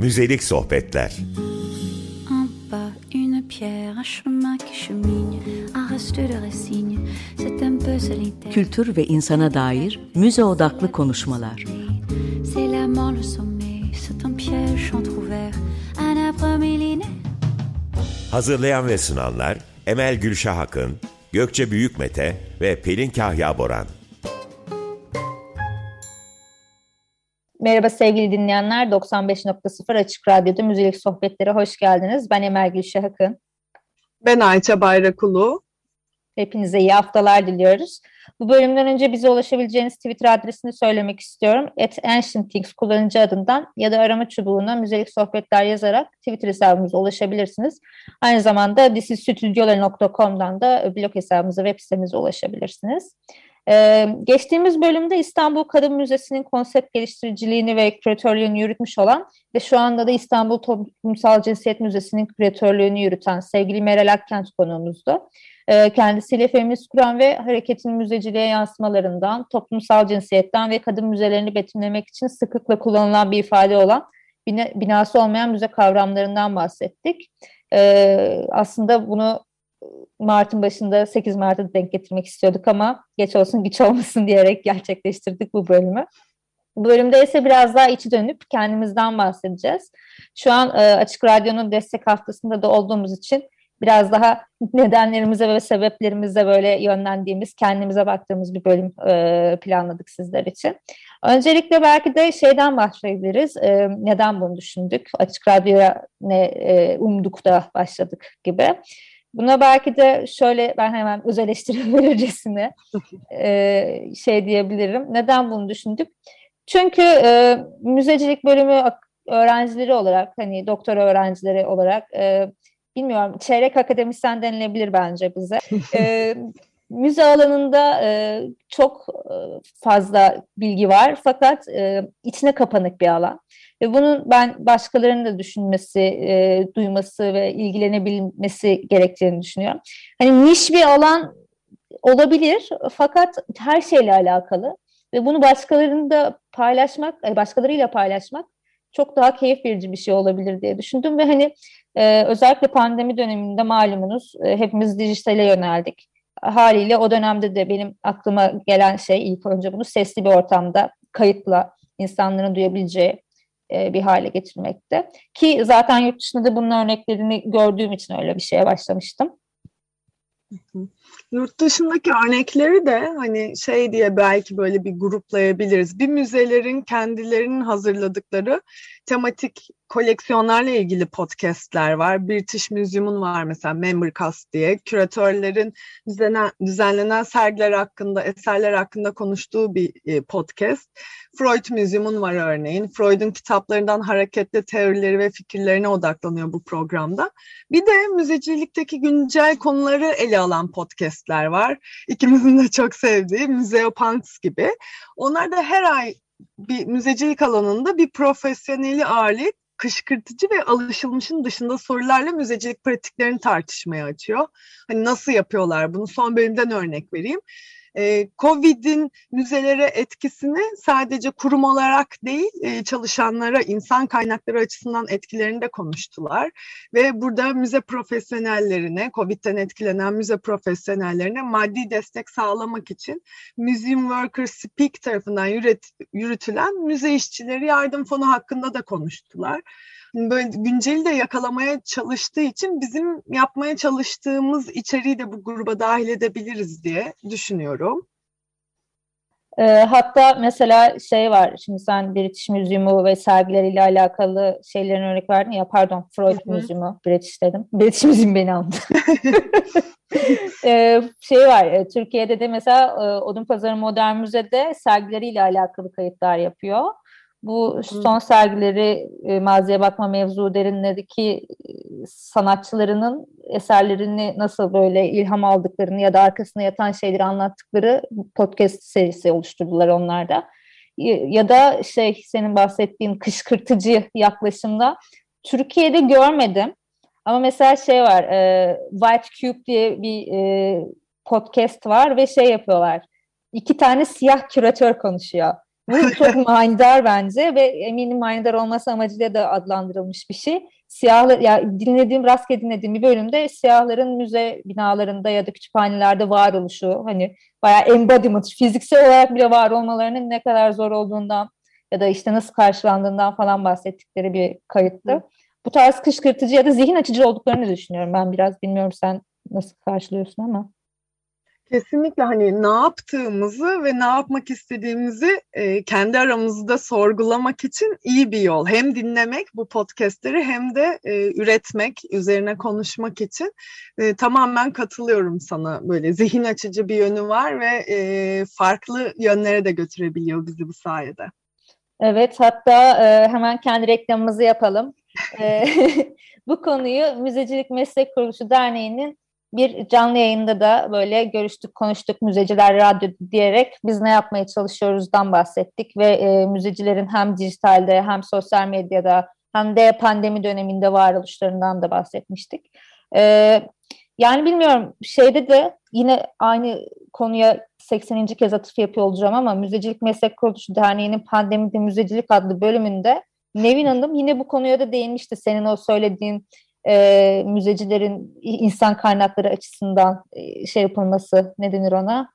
Müzelik Sohbetler En bas, une pierre, un chemin qui chemine, un reste de racine, c'est un peu solitaire. Kültür ve insana dair müze odaklı konuşmalar. C'est la mort, le sommet, c'est un piège entrouvert, un arbre millénaire. Hazırlayan ve sunanlar Emel Gülşah Akın, Gökçe Büyükmete ve Pelin Kahya Boran. Merhaba sevgili dinleyenler. 95.0 Açık Radyo'da Müzelik Sohbetlere hoş geldiniz. Ben Emel Gülşah Akın. Ben Ayça Bayrakulu. Hepinize iyi haftalar diliyoruz. Bu bölümden önce bize ulaşabileceğiniz Twitter adresini söylemek istiyorum. At Ancient Things kullanıcı adından ya da arama çubuğuna müzelik sohbetler yazarak Twitter hesabımıza ulaşabilirsiniz. Aynı zamanda disistüdyoları.com'dan da blog hesabımıza, web sitemize ulaşabilirsiniz. Ee, geçtiğimiz bölümde İstanbul Kadın Müzesi'nin konsept geliştiriciliğini ve küratörlüğünü yürütmüş olan ve şu anda da İstanbul Toplumsal Cinsiyet Müzesi'nin küratörlüğünü yürüten sevgili Meral Akkent konuğumuzdu. Ee, kendisiyle feminist kuran ve hareketin müzeciliğe yansımalarından, toplumsal cinsiyetten ve kadın müzelerini betimlemek için sıklıkla kullanılan bir ifade olan binası olmayan müze kavramlarından bahsettik. Ee, aslında bunu Mart'ın başında 8 Mart'a denk getirmek istiyorduk ama geç olsun güç olmasın diyerek gerçekleştirdik bu bölümü. Bu bölümde ise biraz daha içi dönüp kendimizden bahsedeceğiz. Şu an e, Açık Radyo'nun destek haftasında da olduğumuz için biraz daha nedenlerimize ve sebeplerimize böyle yönlendiğimiz, kendimize baktığımız bir bölüm e, planladık sizler için. Öncelikle belki de şeyden başlayabiliriz. E, neden bunu düşündük? Açık Radyo'ya ne umduk da başladık gibi. Buna belki de şöyle ben hemen öz eleştiri verircesine e, şey diyebilirim. Neden bunu düşündük? Çünkü e, müzecilik bölümü öğrencileri olarak hani doktor öğrencileri olarak e, bilmiyorum çeyrek akademisyen denilebilir bence bize. E, müze alanında e, çok e, fazla bilgi var fakat e, içine kapanık bir alan. Ve bunun ben başkalarının da düşünmesi, e, duyması ve ilgilenebilmesi gerektiğini düşünüyorum. Hani niş bir alan olabilir fakat her şeyle alakalı ve bunu başkalarının da paylaşmak, başkalarıyla paylaşmak çok daha keyif verici bir şey olabilir diye düşündüm ve hani e, özellikle pandemi döneminde malumunuz e, hepimiz dijitale yöneldik. Haliyle o dönemde de benim aklıma gelen şey ilk önce bunu sesli bir ortamda kayıtla insanların duyabileceği e, bir hale getirmekte. Ki zaten yurt dışında da bunun örneklerini gördüğüm için öyle bir şeye başlamıştım. Yurt dışındaki örnekleri de hani şey diye belki böyle bir gruplayabiliriz. Bir müzelerin kendilerinin hazırladıkları tematik koleksiyonlarla ilgili podcastler var. British Museum'un var mesela Membercast diye. Küratörlerin düzenlen, düzenlenen sergiler hakkında, eserler hakkında konuştuğu bir e, podcast. Freud Museum'un var örneğin. Freud'un kitaplarından hareketli teorileri ve fikirlerine odaklanıyor bu programda. Bir de müzecilikteki güncel konuları ele alan podcastler var. İkimizin de çok sevdiği Museopunks gibi. Onlar da her ay bir müzecilik alanında bir profesyoneli ağırlayıp kışkırtıcı ve alışılmışın dışında sorularla müzecilik pratiklerini tartışmaya açıyor. Hani nasıl yapıyorlar bunu son bölümden örnek vereyim. E, Covid'in müzelere etkisini sadece kurum olarak değil e, çalışanlara insan kaynakları açısından etkilerini de konuştular. Ve burada müze profesyonellerine, Covid'den etkilenen müze profesyonellerine maddi destek sağlamak için Museum Workers Speak tarafından yürüt, yürütülen müze işçileri yardım fonu hakkında da konuştular böyle günceli de yakalamaya çalıştığı için bizim yapmaya çalıştığımız içeriği de bu gruba dahil edebiliriz diye düşünüyorum. E, hatta mesela şey var, şimdi sen British Museum'u ve sergileriyle alakalı şeylerin örnek verdin ya, pardon Freud Museum'u, British dedim. British Museum beni aldı. e, şey var, e, Türkiye'de de mesela e, Odunpazarı Modern Müze'de sergileriyle alakalı kayıtlar yapıyor. Bu son sergileri e, Maziye Bakma Mevzu derinledeki e, sanatçılarının eserlerini nasıl böyle ilham aldıklarını ya da arkasında yatan şeyleri anlattıkları podcast serisi oluşturdular onlar da. Ya da şey senin bahsettiğin kışkırtıcı yaklaşımda Türkiye'de görmedim. Ama mesela şey var, e, White Cube diye bir e, podcast var ve şey yapıyorlar. İki tane siyah küratör konuşuyor Bu çok manidar bence ve eminim manidar olması amacıyla da adlandırılmış bir şey. Siyahlar, ya dinlediğim, rastgele dinlediğim bir bölümde siyahların müze binalarında ya da kütüphanelerde varoluşu, hani bayağı embodiment, fiziksel olarak bile var olmalarının ne kadar zor olduğundan ya da işte nasıl karşılandığından falan bahsettikleri bir kayıttı. Bu tarz kışkırtıcı ya da zihin açıcı olduklarını düşünüyorum ben biraz. Bilmiyorum sen nasıl karşılıyorsun ama. Kesinlikle hani ne yaptığımızı ve ne yapmak istediğimizi e, kendi aramızda sorgulamak için iyi bir yol. Hem dinlemek bu podcastleri hem de e, üretmek, üzerine konuşmak için e, tamamen katılıyorum sana. Böyle zihin açıcı bir yönü var ve e, farklı yönlere de götürebiliyor bizi bu sayede. Evet, hatta e, hemen kendi reklamımızı yapalım. E, bu konuyu Müzecilik Meslek Kuruluşu Derneği'nin bir canlı yayında da böyle görüştük, konuştuk müzeciler radyo diyerek biz ne yapmaya çalışıyoruzdan bahsettik ve e, müzecilerin hem dijitalde hem sosyal medyada hem de pandemi döneminde varoluşlarından da bahsetmiştik. E, yani bilmiyorum şeyde de yine aynı konuya 80. kez atıf yapıyor olacağım ama Müzecilik Meslek Kuruluşu Derneği'nin Pandemide Müzecilik adlı bölümünde Nevin Hanım yine bu konuya da değinmişti. Senin o söylediğin e, müzecilerin insan kaynakları açısından e, şey yapılması ne denir ona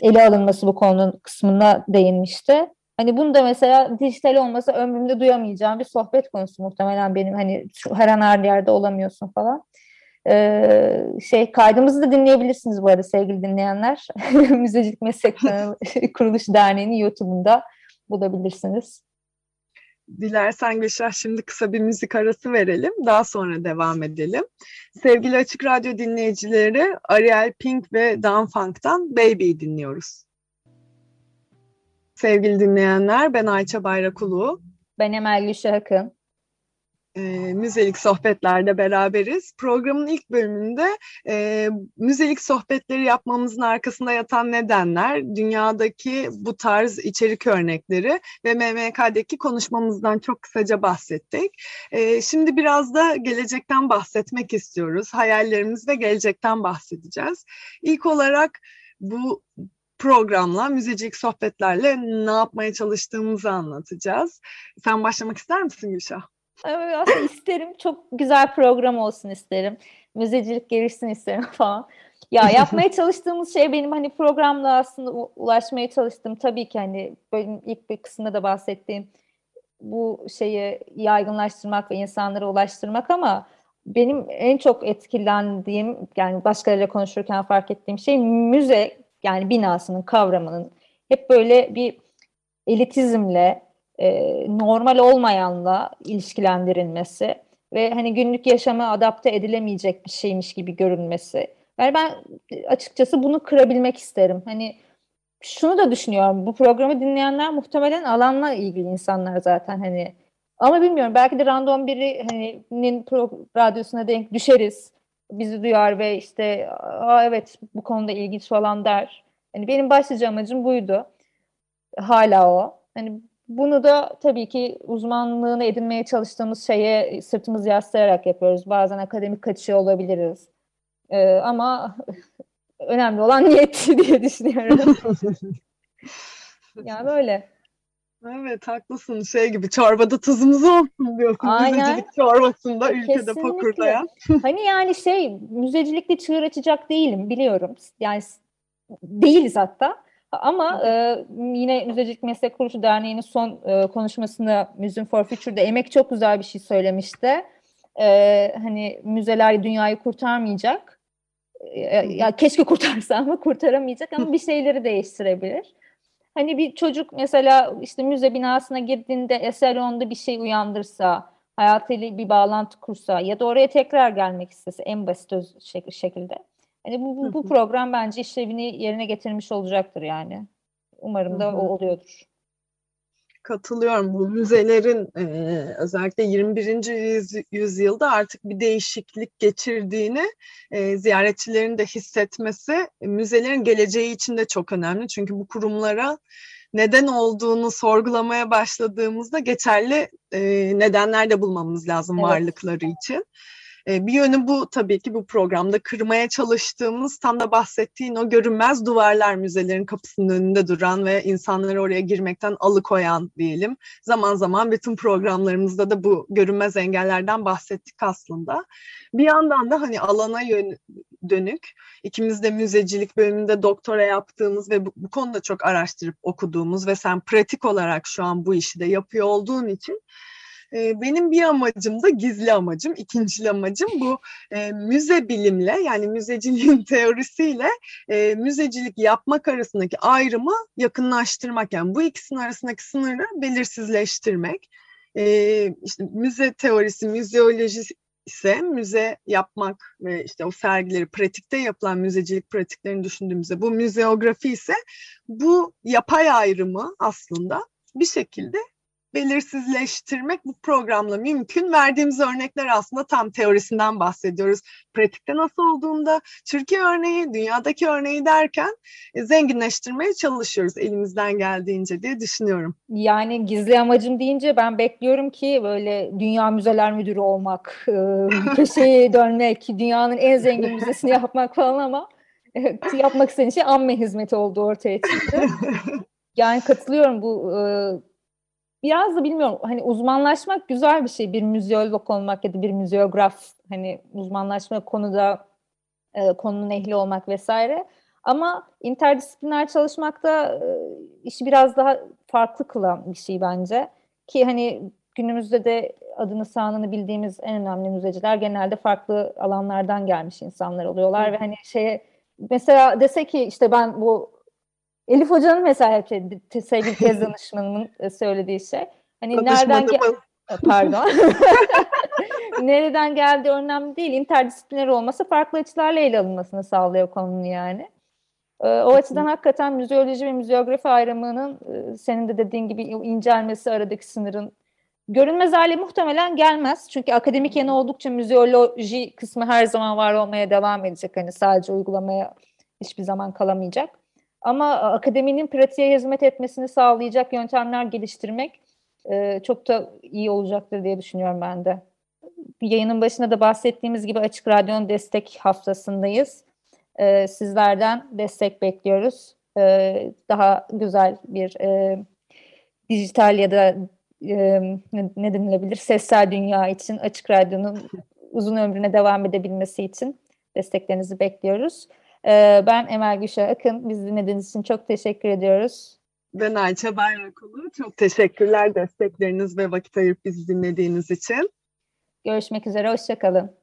ele alınması bu konunun kısmına değinmişti. Hani bunu da mesela dijital olmasa ömrümde duyamayacağım bir sohbet konusu muhtemelen benim hani her an her yerde olamıyorsun falan. Ee, şey kaydımızı da dinleyebilirsiniz bu arada sevgili dinleyenler. Müzecilik Meslek Kuruluş Derneği'nin YouTube'unda bulabilirsiniz. Dilersen Gülşah şimdi kısa bir müzik arası verelim. Daha sonra devam edelim. Sevgili Açık Radyo dinleyicileri Ariel Pink ve Dan Funk'tan Baby dinliyoruz. Sevgili dinleyenler ben Ayça Bayrakulu. Ben Emel Gülşah Akın e, müzelik sohbetlerde beraberiz. Programın ilk bölümünde e, müzelik sohbetleri yapmamızın arkasında yatan nedenler, dünyadaki bu tarz içerik örnekleri ve MMK'deki konuşmamızdan çok kısaca bahsettik. E, şimdi biraz da gelecekten bahsetmek istiyoruz. Hayallerimiz ve gelecekten bahsedeceğiz. İlk olarak bu programla, müzecilik sohbetlerle ne yapmaya çalıştığımızı anlatacağız. Sen başlamak ister misin Gülşah? Aslında isterim. Çok güzel program olsun isterim. Müzecilik gelişsin isterim falan. Ya yapmaya çalıştığımız şey benim hani programla aslında ulaşmaya çalıştım. Tabii ki hani bölüm ilk bir kısmında da bahsettiğim bu şeyi yaygınlaştırmak ve insanlara ulaştırmak ama benim en çok etkilendiğim yani başkalarıyla konuşurken fark ettiğim şey müze yani binasının kavramının hep böyle bir elitizmle e, normal olmayanla ilişkilendirilmesi ve hani günlük yaşama adapte edilemeyecek bir şeymiş gibi görünmesi. Yani ben açıkçası bunu kırabilmek isterim. Hani şunu da düşünüyorum. Bu programı dinleyenler muhtemelen alanla ilgili insanlar zaten hani. Ama bilmiyorum belki de random biri hani radyosuna denk düşeriz. Bizi duyar ve işte Aa, evet bu konuda ilginç falan der. Hani benim başlıca amacım buydu. Hala o. Hani bunu da tabii ki uzmanlığını edinmeye çalıştığımız şeye sırtımız yaslayarak yapıyoruz. Bazen akademik kaçıyor olabiliriz. Ee, ama önemli olan niyet diye düşünüyorum. yani böyle. Evet haklısın. Şey gibi çorbada tuzumuz olsun diyorsun. Aynen. Müzecilik çorbasında ülkede Kesinlikle. pokurdayan. hani yani şey müzecilikle çığır açacak değilim biliyorum. Yani değiliz hatta. Ama e, yine Müzecilik Meslek Kuruluşu Derneği'nin son e, konuşmasında Museum for Future'da Emek çok güzel bir şey söylemişti. E, hani müzeler dünyayı kurtarmayacak. E, ya keşke kurtarsa ama kurtaramayacak ama bir şeyleri değiştirebilir. Hani bir çocuk mesela işte müze binasına girdiğinde eser onda bir şey uyandırsa, hayatıyla bir bağlantı kursa ya da oraya tekrar gelmek istese en basit şekilde Hani bu, bu, bu program bence işlevini yerine getirmiş olacaktır yani. Umarım da o oluyordur. Katılıyorum. Bu müzelerin e, özellikle 21. yüzyılda artık bir değişiklik geçirdiğini e, ziyaretçilerin de hissetmesi müzelerin geleceği için de çok önemli. Çünkü bu kurumlara neden olduğunu sorgulamaya başladığımızda geçerli e, nedenler de bulmamız lazım evet. varlıkları için. E, bir yönü bu tabii ki bu programda kırmaya çalıştığımız tam da bahsettiğin o görünmez duvarlar müzelerin kapısının önünde duran ve insanları oraya girmekten alıkoyan diyelim. Zaman zaman bütün programlarımızda da bu görünmez engellerden bahsettik aslında. Bir yandan da hani alana yön, dönük ikimiz de müzecilik bölümünde doktora yaptığımız ve bu, bu konuda çok araştırıp okuduğumuz ve sen pratik olarak şu an bu işi de yapıyor olduğun için benim bir amacım da gizli amacım, ikinci amacım bu e, müze bilimle yani müzeciliğin teorisiyle e, müzecilik yapmak arasındaki ayrımı yakınlaştırmak. Yani bu ikisinin arasındaki sınırı belirsizleştirmek. E, işte müze teorisi, müzeoloji ise müze yapmak ve işte o sergileri pratikte yapılan müzecilik pratiklerini düşündüğümüzde bu müzeografi ise bu yapay ayrımı aslında bir şekilde belirsizleştirmek bu programla mümkün. Verdiğimiz örnekler aslında tam teorisinden bahsediyoruz. Pratikte nasıl olduğunda Türkiye örneği, dünyadaki örneği derken e, zenginleştirmeye çalışıyoruz elimizden geldiğince diye düşünüyorum. Yani gizli amacım deyince ben bekliyorum ki böyle Dünya Müzeler Müdürü olmak, e, köşeye dönmek, dünyanın en zengin müzesini yapmak falan ama e, yapmak istediğin şey amme hizmeti olduğu ortaya çıktı. Yani katılıyorum bu biraz da bilmiyorum hani uzmanlaşmak güzel bir şey. Bir müzeolog olmak ya da bir müzeograf hani uzmanlaşma konuda e, konunun ehli olmak vesaire. Ama interdisipliner çalışmakta e, işi biraz daha farklı kılan bir şey bence. Ki hani günümüzde de adını sağlığını bildiğimiz en önemli müzeciler genelde farklı alanlardan gelmiş insanlar oluyorlar Hı. ve hani şeye mesela dese ki işte ben bu Elif Hoca'nın mesela sevgili tez danışmanımın e, söylediği şey. Hani nereden gel e, pardon. Nereden geldiği önemli değil. İnterdisipliner olması farklı açılarla ele alınmasını sağlıyor konunun yani. E, o açıdan hakikaten müzeoloji ve müzeografi ayrımının senin de dediğin gibi incelmesi aradaki sınırın görünmez hale muhtemelen gelmez. Çünkü akademik yanı oldukça müzeoloji kısmı her zaman var olmaya devam edecek. Hani sadece uygulamaya hiçbir zaman kalamayacak. Ama akademinin pratiğe hizmet etmesini sağlayacak yöntemler geliştirmek e, çok da iyi olacaktır diye düşünüyorum ben de. Yayının başında da bahsettiğimiz gibi Açık Radyo'nun destek haftasındayız. E, sizlerden destek bekliyoruz. E, daha güzel bir e, dijital ya da e, ne denilebilir sessel dünya için Açık Radyo'nun uzun ömrüne devam edebilmesi için desteklerinizi bekliyoruz. Ee, ben Emel Gülşah Akın. Biz dinlediğiniz için çok teşekkür ediyoruz. Ben Ayça Bayrakulu. Çok teşekkürler destekleriniz ve vakit ayırıp bizi dinlediğiniz için. Görüşmek üzere. Hoşçakalın.